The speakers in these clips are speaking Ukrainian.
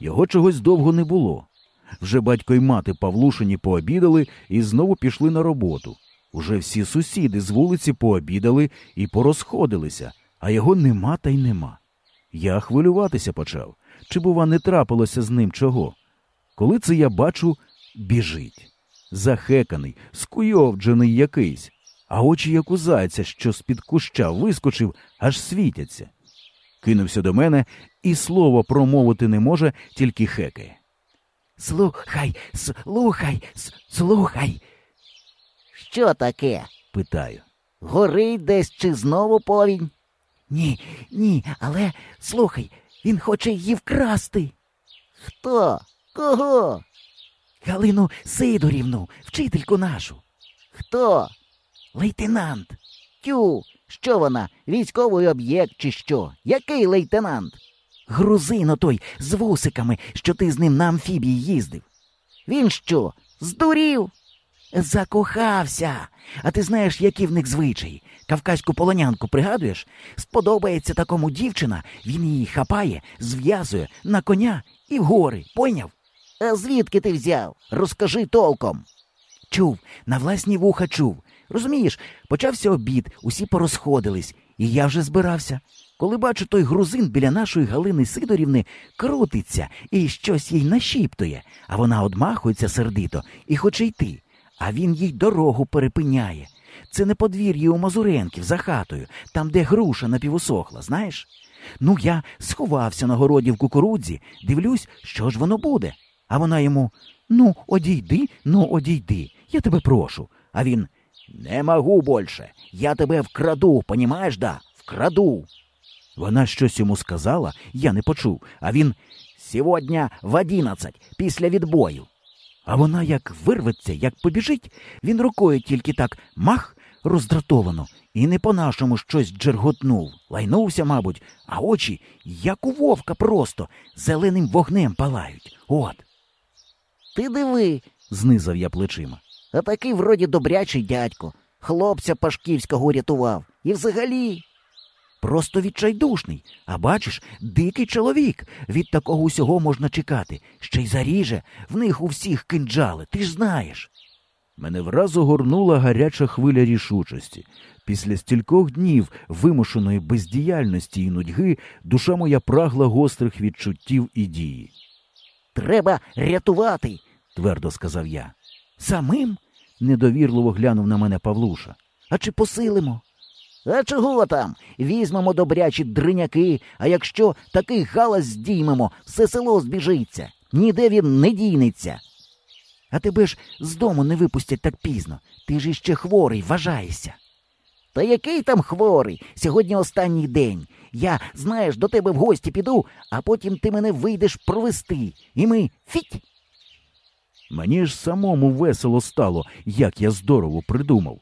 Його чогось довго не було. Вже батько й мати Павлушині пообідали і знову пішли на роботу. Уже всі сусіди з вулиці пообідали і порозходилися, а його нема та й нема. Я хвилюватися почав. Чи, бува, не трапилося з ним чого? Коли це я бачу, біжить. Захеканий, скуйовджений якийсь, а очі, як у зайця, що з-під куща вискочив, аж світяться. Кинувся до мене і слова промовити не може, тільки хекає. Слухай, слухай, слухай. Що таке? Питаю. Горить десь чи знову повінь? Ні, ні, але слухай, він хоче її вкрасти. Хто? Кого? Галину Сидорівну, вчительку нашу. Хто? Лейтенант. Тю, що вона? Військовий об'єкт чи що? Який лейтенант? Грузино той з вусиками, що ти з ним на амфібії їздив. Він що, здурів? Закохався. А ти знаєш, які в них звичаї? Кавказьку полонянку пригадуєш? Сподобається такому дівчина, він її хапає, зв'язує на коня і в гори, пойняв? А звідки ти взяв? Розкажи толком. Чув, на власні вуха чув. Розумієш, почався обід, усі порозходились, і я вже збирався. Коли бачу, той грузин біля нашої Галини Сидорівни крутиться і щось їй нашіптує, а вона одмахується сердито і хоче йти, а він їй дорогу перепиняє. Це не подвір'я у Мазуренків за хатою, там, де груша напівусохла, знаєш? Ну, я сховався на городі в кукурудзі, дивлюсь, що ж воно буде. А вона йому Ну, одійди, ну, одійди, я тебе прошу. А він Не могу больше. Я тебе вкраду, понімаєш, да? Вкраду. Вона щось йому сказала, я не почув, а він Сьогодні в одинадцять, після відбою. А вона як вирветься, як побіжить, він рукою тільки так мах роздратовано, і не по-нашому щось джерготнув, лайнувся, мабуть, а очі, як у вовка просто, зеленим вогнем палають. От. Ти диви, знизав я плечима. А такий вроді добрячий дядько. Хлопця Пашківського рятував. І взагалі. Просто відчайдушний. А бачиш, дикий чоловік. Від такого усього можна чекати. Ще й заріже, в них у всіх кинджали, ти ж знаєш. Мене враз огорнула гаряча хвиля рішучості. Після стількох днів вимушеної бездіяльності і нудьги душа моя прагла гострих відчуттів і дії. Треба рятувати, твердо сказав я. самим. Недовірливо глянув на мене Павлуша. А чи посилимо? А чого там? Візьмемо добрячі дриняки, а якщо такий галас здіймемо, все село збіжиться, ніде він не дінеться. А тебе ж з дому не випустять так пізно. Ти ж іще хворий, вважаєшся. Та який там хворий? Сьогодні останній день. Я, знаєш, до тебе в гості піду, а потім ти мене вийдеш провести. І ми фіть. Мені ж самому весело стало, як я здорово придумав.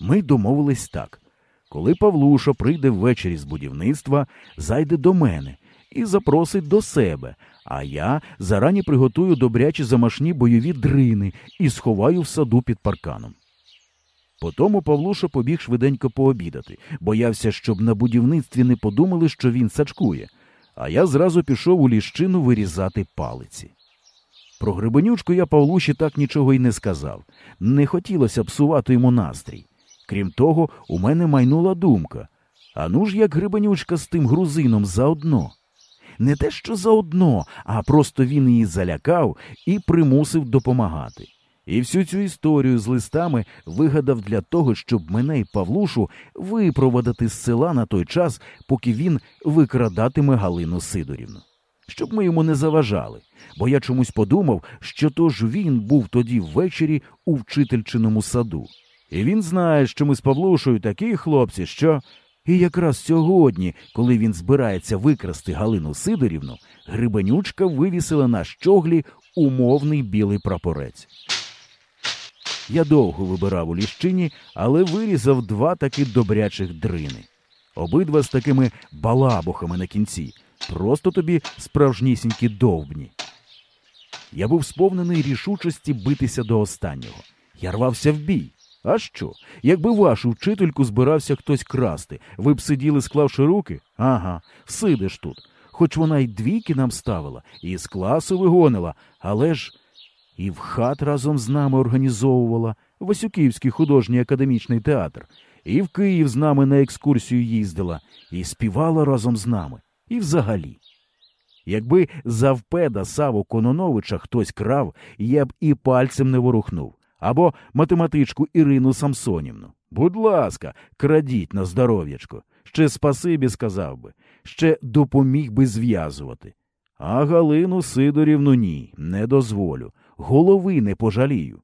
Ми домовились так. Коли Павлуша прийде ввечері з будівництва, зайде до мене і запросить до себе, а я зарані приготую добрячі замашні бойові дрини і сховаю в саду під парканом. Потому Павлуша побіг швиденько пообідати, боявся, щоб на будівництві не подумали, що він сачкує, а я зразу пішов у ліщину вирізати палиці. Про грибенючку я Павлуші так нічого й не сказав. Не хотілося псувати йому настрій. Крім того, у мене майнула думка. А ну ж як грибенючка з тим грузином заодно. Не те, що заодно, а просто він її залякав і примусив допомагати. І всю цю історію з листами вигадав для того, щоб мене і Павлушу випроводити з села на той час, поки він викрадатиме Галину Сидорівну. Щоб ми йому не заважали, бо я чомусь подумав, що то ж він був тоді ввечері у вчительчиному саду. І він знає, що ми з Павлушою такі хлопці, що. І якраз сьогодні, коли він збирається викрасти Галину Сидорівну, Грибенючка вивісила на щоглі умовний білий прапорець. Я довго вибирав у ліщині, але вирізав два таки добрячих дрини. Обидва з такими балабухами на кінці, просто тобі справжнісінькі довбні. Я був сповнений рішучості битися до останнього. Я рвався в бій. А що? Якби вашу вчительку збирався хтось красти, ви б сиділи, склавши руки? Ага, всидиш тут. хоч вона й двійки нам ставила, і з класу вигонила, але ж і в хат разом з нами організовувала Васюківський художній академічний театр, і в Київ з нами на екскурсію їздила, і співала разом з нами, і взагалі. Якби завпеда Саву Кононовича хтось крав, я б і пальцем не ворухнув. Або математичку Ірину Самсонівну. Будь ласка, крадіть на здоров'ячко. Ще спасибі сказав би, ще допоміг би зв'язувати. А Галину Сидорівну ні, не дозволю. Голови не пожалію.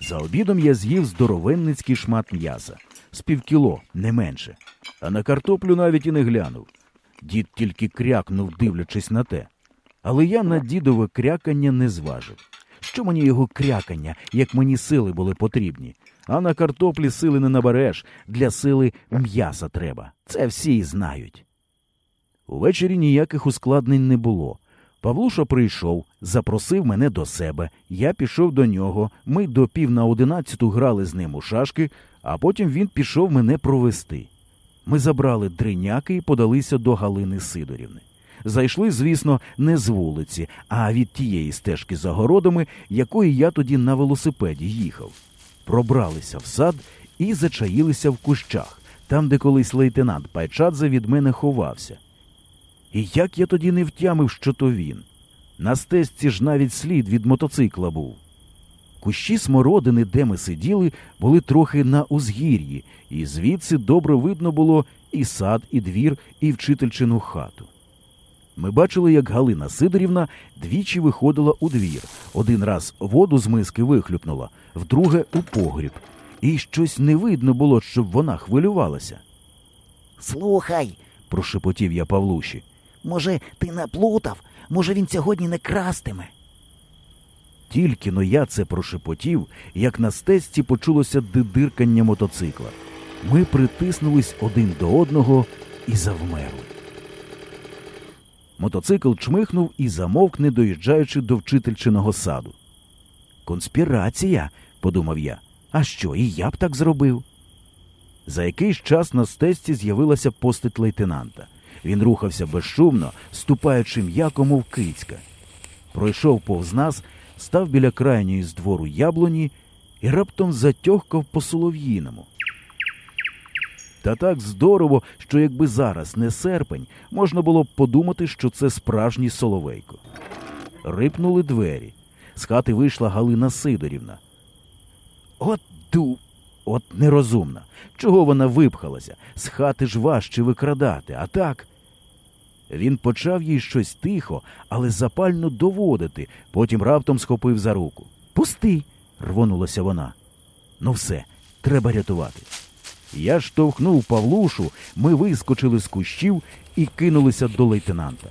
За обідом я з'їв здоровенницький шмат м'яса з півкіло, не менше, а на картоплю навіть і не глянув. Дід тільки крякнув, дивлячись на те. Але я на дідове крякання не зважив. Що мені його крякання, як мені сили були потрібні, а на картоплі сили не набереш, для сили м'яса треба. Це всі знають. Увечері ніяких ускладнень не було. Павлуша прийшов, запросив мене до себе. Я пішов до нього. Ми до пів на одинадцяту грали з ним у шашки, а потім він пішов мене провести. Ми забрали дриняки і подалися до Галини Сидорівни. Зайшли, звісно, не з вулиці, а від тієї стежки за городами, якої я тоді на велосипеді їхав. Пробралися в сад і зачаїлися в кущах, там, де колись лейтенант Пайчадзе від мене ховався. І як я тоді не втямив, що то він. На стежці ж навіть слід від мотоцикла був. Кущі смородини, де ми сиділи, були трохи на узгір'ї, і звідси добре видно було і сад, і двір, і вчительчину хату. Ми бачили, як Галина Сидорівна двічі виходила у двір. Один раз воду з миски вихлюпнула, вдруге у погріб. І щось не видно було, щоб вона хвилювалася. Слухай, Прошепотів я Павлуші. може, ти наплутав? Може, він сьогодні не крастиме? Тільки но я це прошепотів, як на стесці почулося дидиркання мотоцикла. Ми притиснулись один до одного і завмерли. Мотоцикл чмихнув і замовк, не доїжджаючи до вчительчиного саду. Конспірація, подумав я. А що, і я б так зробив? За якийсь час на стесці з'явилася постать лейтенанта. Він рухався безшумно, ступаючи м'яко, мов кицька. Пройшов повз нас, став біля крайньої з двору яблуні і раптом затьохкав по солов'їному. Та так здорово, що якби зараз не серпень, можна було б подумати, що це справжній соловейко. Рипнули двері. З хати вийшла Галина Сидорівна. От ду, от нерозумна. Чого вона випхалася? З хати ж важче викрадати, а так. Він почав їй щось тихо, але запально доводити, потім раптом схопив за руку. Пусти. рвонулася вона. Ну все, треба рятувати. Я штовхнув Павлушу, ми вискочили з кущів і кинулися до лейтенанта.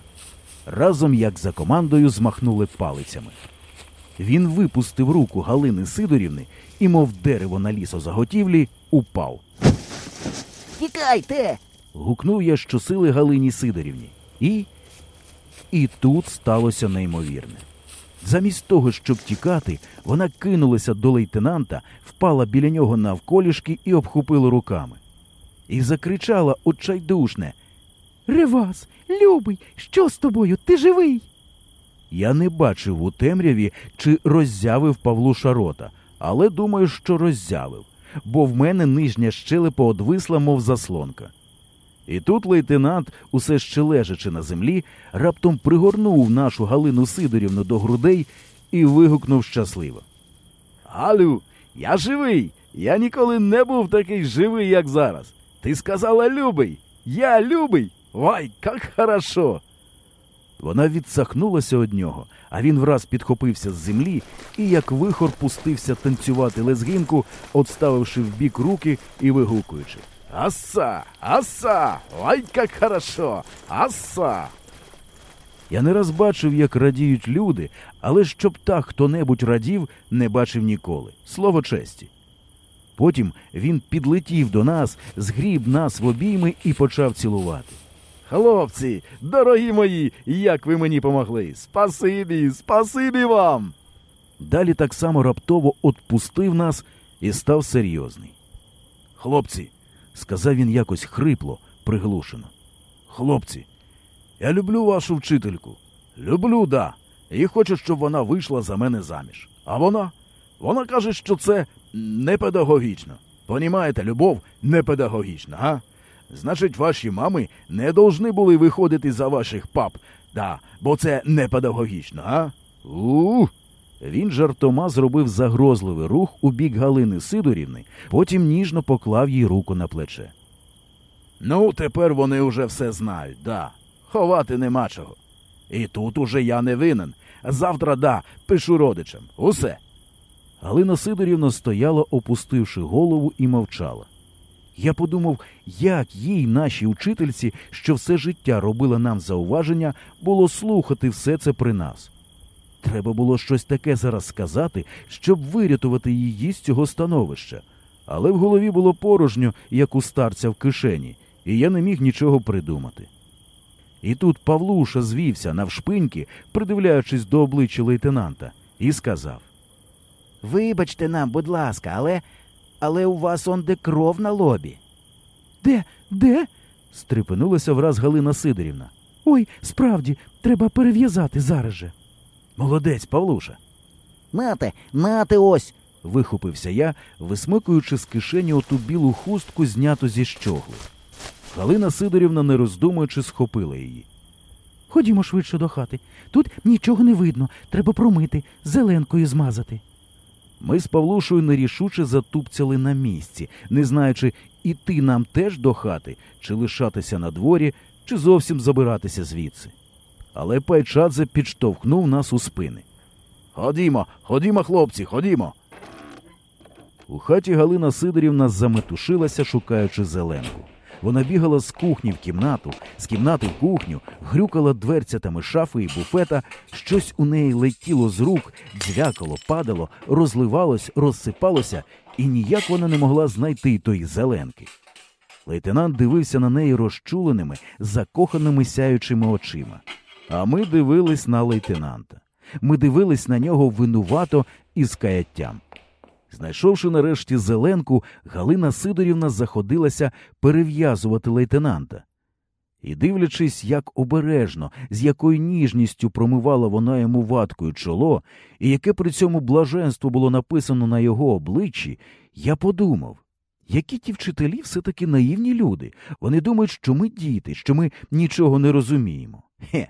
Разом, як за командою, змахнули палицями. Він випустив руку Галини Сидорівни і, мов дерево на лісозаготівлі, упав. Тікайте! Гукнув я щосили Галині Сидорівні. І. І тут сталося неймовірне. Замість того, щоб тікати, вона кинулася до лейтенанта, впала біля нього навколішки і обхопила руками. І закричала отчайдушне Ревас, любий, що з тобою? Ти живий? Я не бачив у темряві, чи роззявив Павлуша рота, але думаю, що роззявив, бо в мене нижня щелепа одвисла, мов заслонка. І тут лейтенант, усе ще лежачи на землі, раптом пригорнув нашу Галину Сидорівну до грудей і вигукнув щасливо. Галю, я живий. Я ніколи не був такий живий, як зараз. Ти сказала любий. Я любий. Ой, як хорошо. Вона відсахнулася од нього, а він враз підхопився з землі і, як вихор, пустився танцювати лезгинку, отставивши в бік руки і вигукуючи. Аса! Аса! Ой, як хорошо! Аса! Я не раз бачив, як радіють люди, але щоб так хто-небудь радів, не бачив ніколи. Слово честі. Потім він підлетів до нас, згріб нас в обійми і почав цілувати. Хлопці, дорогі мої, як ви мені помогли! Спасибі, спасибі вам. Далі так само раптово отпустив нас і став серйозний. Хлопці, сказав він якось хрипло, приглушено. Хлопці, Я люблю вашу вчительку. Люблю, да. І хочу, щоб вона вийшла за мене заміж. А вона? Вона каже, що це не педагогічно. Понімаєте, любов не педагогічна, га? Значить, ваші мами не должны були виходити за ваших пап, да, бо це не педагогічно, га? у Він жартома зробив загрозливий рух у бік Галини Сидорівни, потім ніжно поклав їй руку на плече. Ну, тепер вони уже все знають, да. Ховати нема чого. І тут уже я не винен. Завтра, да, пишу родичам. Усе. Галина Сидорівна стояла, опустивши голову, і мовчала. Я подумав, як їй, нашій учительці, що все життя робила нам зауваження, було слухати все це при нас. Треба було щось таке зараз сказати, щоб вирятувати її з цього становища. Але в голові було порожньо, як у старця в кишені, і я не міг нічого придумати. І тут Павлуша звівся навшпиньки, придивляючись до обличчя лейтенанта, і сказав Вибачте нам, будь ласка, але але у вас он де кров на лобі. Де? Де? стрепенулася враз Галина Сидорівна. Ой, справді, треба перев'язати зараз же. Молодець, Павлуша. Нате, нате ось. вихопився я, висмикуючи з кишені оту білу хустку, зняту зі щогли. Галина Сидорівна, не роздумуючи, схопила її. Ходімо швидше до хати. Тут нічого не видно, треба промити, зеленкою змазати. Ми з Павлушою нерішуче затупцяли на місці, не знаючи, іти нам теж до хати, чи лишатися на дворі, чи зовсім забиратися звідси. Але Пайчадзе підштовхнув нас у спини. Ходімо, ходімо, хлопці, ходімо. У хаті Галина Сидорівна заметушилася, шукаючи зеленку. Вона бігала з кухні в кімнату, з кімнати в кухню, грюкала дверцятами шафи і буфета, щось у неї летіло з рук, дзвякало, падало, розливалось, розсипалося, і ніяк вона не могла знайти тої зеленки. Лейтенант дивився на неї розчуленими, закоханими сяючими очима. А ми дивились на лейтенанта. Ми дивились на нього винувато і з каяттям. Знайшовши нарешті зеленку, Галина Сидорівна заходилася перев'язувати лейтенанта. І, дивлячись, як обережно, з якою ніжністю промивала вона йому ваткою чоло, і яке при цьому блаженство було написано на його обличчі, я подумав, які ті вчителі все таки наївні люди. Вони думають, що ми діти, що ми нічого не розуміємо. Хе,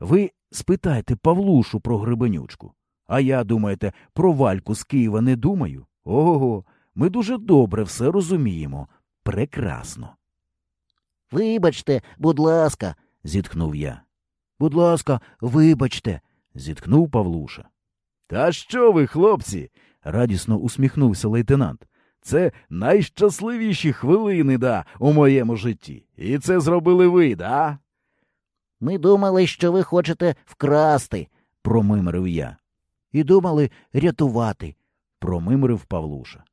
ви спитайте Павлушу про гребенючку. А я, думаєте, про вальку з Києва не думаю? Ого, ми дуже добре все розуміємо. Прекрасно. Вибачте, будь ласка, зітхнув я. будь ласка, вибачте. зітхнув Павлуша. Та що ви, хлопці? радісно усміхнувся лейтенант. Це найщасливіші хвилини, да, у моєму житті. І це зробили ви, да? Ми думали, що ви хочете вкрасти, промимрив я. і думали рятувати. промимрив Павлуша.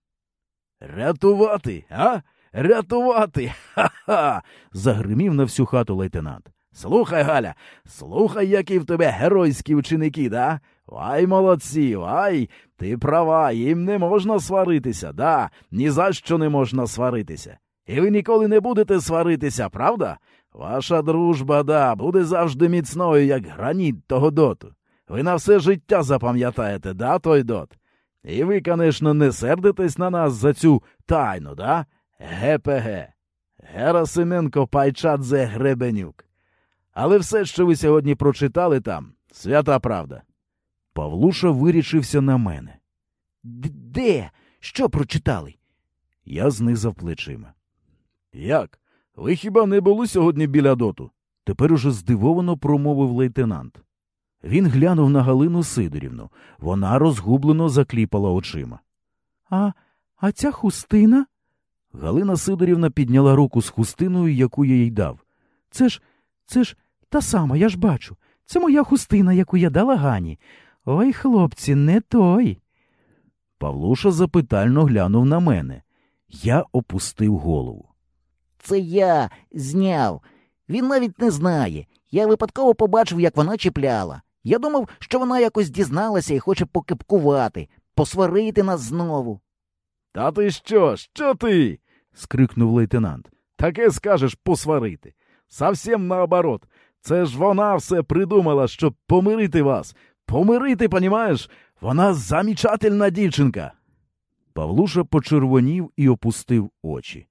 Рятувати, а? Рятувати. Ха-ха. загримів на всю хату лейтенант. Слухай, Галя, слухай, які в тебе геройські ученики, да? Вай, молодці, вай, ти права, їм не можна сваритися, да, ні за що не можна сваритися. І ви ніколи не будете сваритися, правда? Ваша дружба, да, буде завжди міцною, як граніт того доту. Ви на все життя запам'ятаєте, да, той дот? І ви, конечно, не сердитесь на нас за цю тайну, да? ГПГ. Герасименко Пайчадзе Гребенюк. Але все, що ви сьогодні прочитали там, свята правда. Павлуша вирішився на мене. Де? Що прочитали? Я знизав плечима. Як? Ви хіба не були сьогодні біля доту? Тепер уже здивовано промовив лейтенант. Він глянув на Галину Сидорівну. Вона розгублено закліпала очима. А а ця хустина? Галина Сидорівна підняла руку з хустиною, яку я їй дав. Це ж, це ж та сама, я ж бачу. Це моя хустина, яку я дала Гані. Ой, хлопці, не той. Павлуша запитально глянув на мене. Я опустив голову. Це я зняв. Він навіть не знає. Я випадково побачив, як вона чіпляла. Я думав, що вона якось дізналася і хоче покипкувати, посварити нас знову. Та ти що? Що ти? скрикнув лейтенант. Таке скажеш посварити. Совсем наоборот. Це ж вона все придумала, щоб помирити вас. Помирити, понімаєш? Вона замічательна дівчинка. Павлуша почервонів і опустив очі.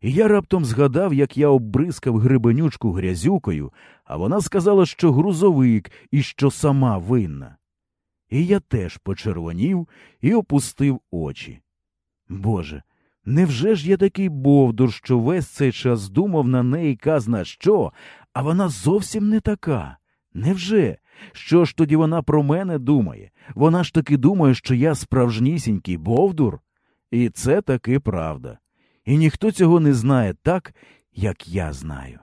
І я раптом згадав, як я оббризкав грибенючку грязюкою, а вона сказала, що грузовик і що сама винна. І я теж почервонів і опустив очі. Боже, невже ж я такий бовдур, що весь цей час думав на неї казна що, а вона зовсім не така? Невже? Що ж тоді вона про мене думає? Вона ж таки думає, що я справжнісінький бовдур? І це таки правда. І ніхто цього не знає так, як я знаю.